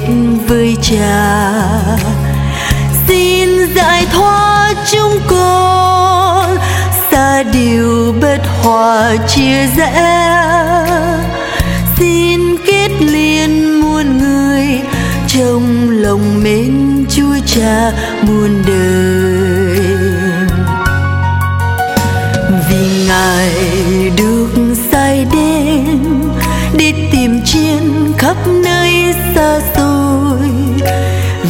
kết với cha. Xin giải thoát chúng con, xa điều bất hòa chia rẽ. Xin kết liên muôn người, trong lòng mến chúa cha muôn đời. Nơi xa xôi.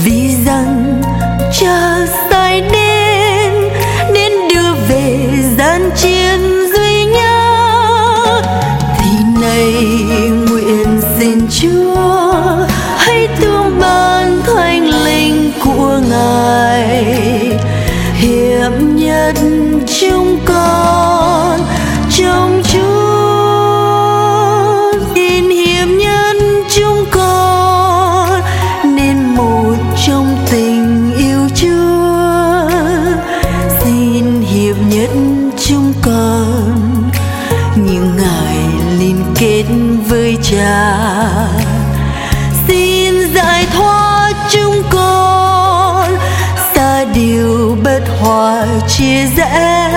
Vì rằng cha sai đến nên đưa về gian chiến duy nhất, thì nay nguyện xin chúa, hãy thương ban thánh linh của ngài. Hiệp nhất chúng con. Con. Những ngày liên kết với cha, xin giải thoát chúng con. Xa điều bất hòa chia rẽ,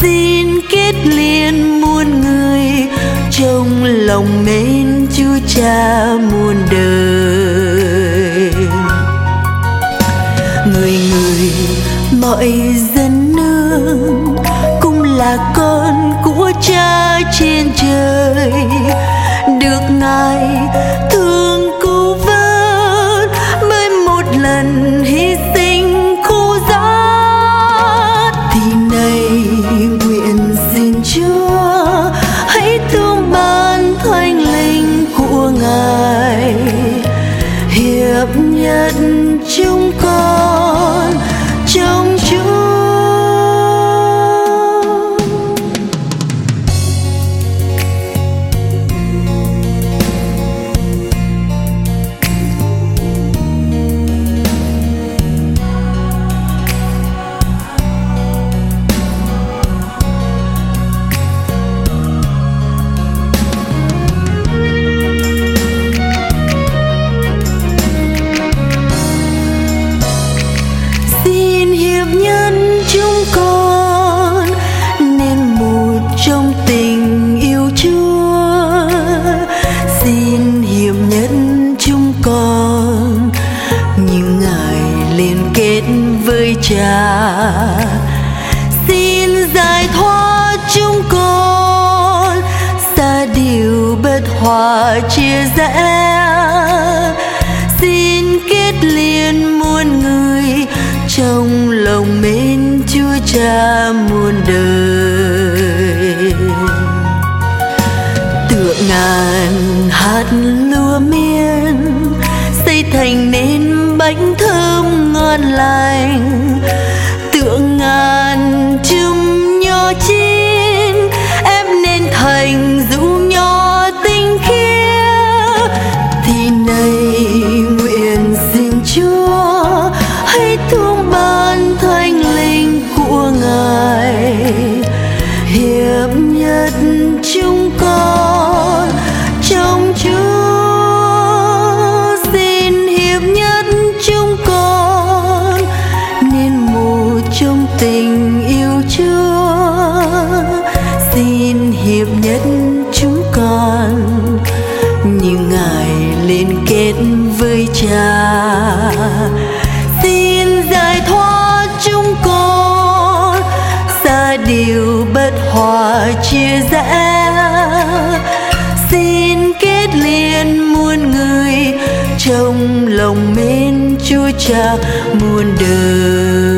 xin kết liên muôn người. Trong lòng mến chúa cha muôn đời. Trên trời. Được ngài thương cứu vớt bởi một lần hy sinh khu giá thì nay nguyện xin chúa, hãy thương ban thánh linh của ngài. Hiệp nhất chúng con. Những ngày liên kết với cha, xin giải thoát chúng con. Xa điều bất hòa chia rẽ, xin kết liên muôn người. Trong lòng mến chúa cha muôn đời. Tượng ngàn hạt lúa miên xây thành nên bánh thơm ngon lành. Tượng ngàn chùm nho chi cha, xin giải thoát chúng con, xa điều bất hòa chia rẽ. Xin kết liên muôn người, trong lòng mến chúa cha muôn đời.